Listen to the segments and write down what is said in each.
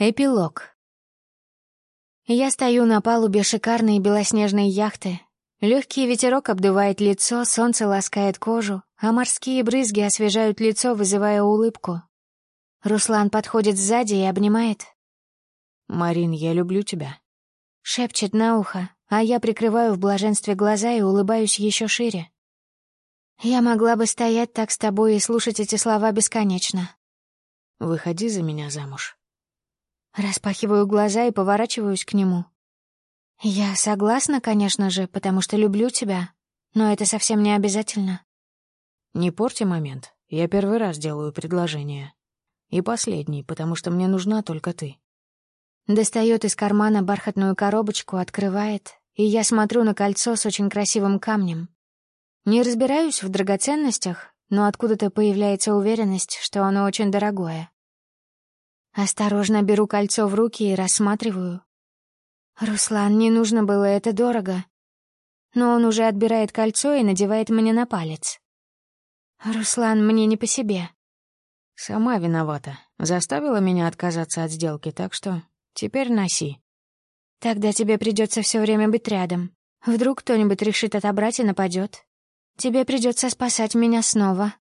Эпилог. Я стою на палубе шикарной белоснежной яхты. Легкий ветерок обдувает лицо, солнце ласкает кожу, а морские брызги освежают лицо, вызывая улыбку. Руслан подходит сзади и обнимает. «Марин, я люблю тебя», — шепчет на ухо, а я прикрываю в блаженстве глаза и улыбаюсь еще шире. Я могла бы стоять так с тобой и слушать эти слова бесконечно. «Выходи за меня замуж». Распахиваю глаза и поворачиваюсь к нему. Я согласна, конечно же, потому что люблю тебя, но это совсем не обязательно. Не порти момент. Я первый раз делаю предложение. И последний, потому что мне нужна только ты. Достает из кармана бархатную коробочку, открывает, и я смотрю на кольцо с очень красивым камнем. Не разбираюсь в драгоценностях, но откуда-то появляется уверенность, что оно очень дорогое. Осторожно беру кольцо в руки и рассматриваю. Руслан, не нужно было, это дорого. Но он уже отбирает кольцо и надевает мне на палец. Руслан, мне не по себе. Сама виновата. Заставила меня отказаться от сделки, так что теперь носи. Тогда тебе придется все время быть рядом. Вдруг кто-нибудь решит отобрать и нападет. Тебе придется спасать меня снова.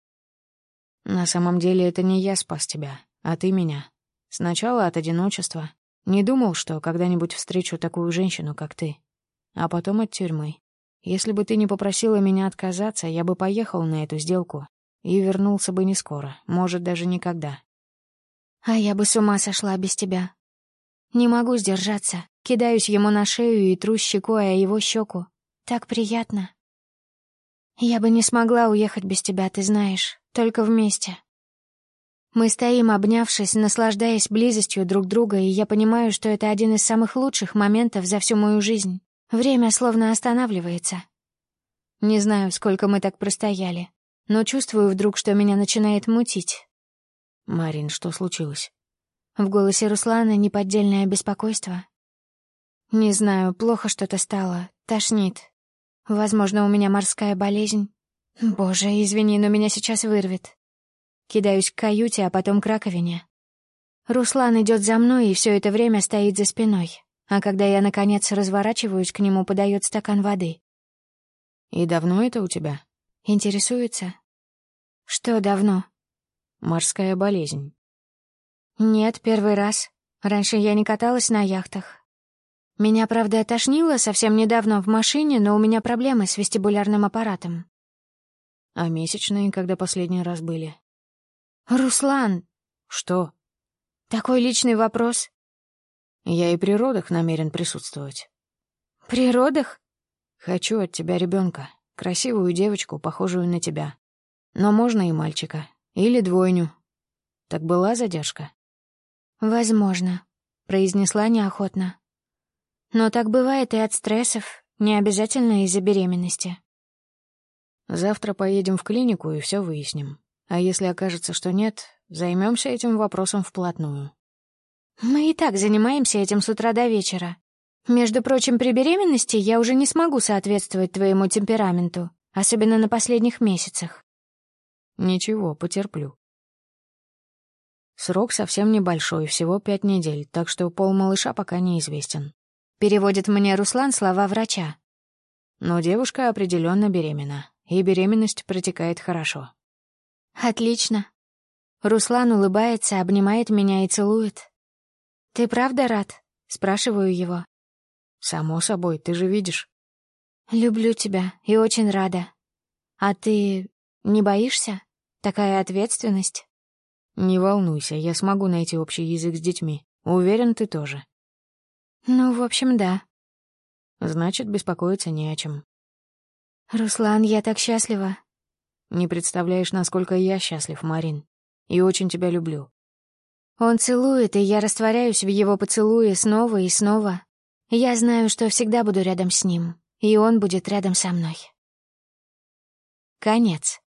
На самом деле это не я спас тебя, а ты меня. Сначала от одиночества. Не думал, что когда-нибудь встречу такую женщину, как ты. А потом от тюрьмы. Если бы ты не попросила меня отказаться, я бы поехал на эту сделку и вернулся бы не скоро, может, даже никогда. А я бы с ума сошла без тебя. Не могу сдержаться. Кидаюсь ему на шею и тру щекой о его щеку. Так приятно. Я бы не смогла уехать без тебя, ты знаешь, только вместе. Мы стоим, обнявшись, наслаждаясь близостью друг друга, и я понимаю, что это один из самых лучших моментов за всю мою жизнь. Время словно останавливается. Не знаю, сколько мы так простояли, но чувствую вдруг, что меня начинает мутить. «Марин, что случилось?» В голосе Руслана неподдельное беспокойство. «Не знаю, плохо что-то стало, тошнит. Возможно, у меня морская болезнь. Боже, извини, но меня сейчас вырвет. Кидаюсь к каюте, а потом к раковине. Руслан идет за мной и все это время стоит за спиной. А когда я, наконец, разворачиваюсь к нему, подает стакан воды. «И давно это у тебя?» Интересуется. «Что давно?» «Морская болезнь». «Нет, первый раз. Раньше я не каталась на яхтах. Меня, правда, тошнило совсем недавно в машине, но у меня проблемы с вестибулярным аппаратом». «А месячные, когда последний раз были?» «Руслан!» «Что?» «Такой личный вопрос». «Я и при родах намерен присутствовать». «При родах?» «Хочу от тебя ребенка, красивую девочку, похожую на тебя. Но можно и мальчика. Или двойню. Так была задержка?» «Возможно», — произнесла неохотно. «Но так бывает и от стрессов, не обязательно из-за беременности». «Завтра поедем в клинику и все выясним. А если окажется, что нет, займемся этим вопросом вплотную. Мы и так занимаемся этим с утра до вечера. Между прочим, при беременности я уже не смогу соответствовать твоему темпераменту, особенно на последних месяцах. Ничего, потерплю. Срок совсем небольшой, всего пять недель, так что пол малыша пока неизвестен. Переводит мне Руслан слова врача. Но девушка определенно беременна, и беременность протекает хорошо. «Отлично». Руслан улыбается, обнимает меня и целует. «Ты правда рад?» — спрашиваю его. «Само собой, ты же видишь». «Люблю тебя и очень рада. А ты не боишься? Такая ответственность?» «Не волнуйся, я смогу найти общий язык с детьми. Уверен, ты тоже». «Ну, в общем, да». «Значит, беспокоиться не о чем». «Руслан, я так счастлива. Не представляешь, насколько я счастлив, Марин. И очень тебя люблю. Он целует, и я растворяюсь в его поцелуе снова и снова. Я знаю, что всегда буду рядом с ним, и он будет рядом со мной. Конец.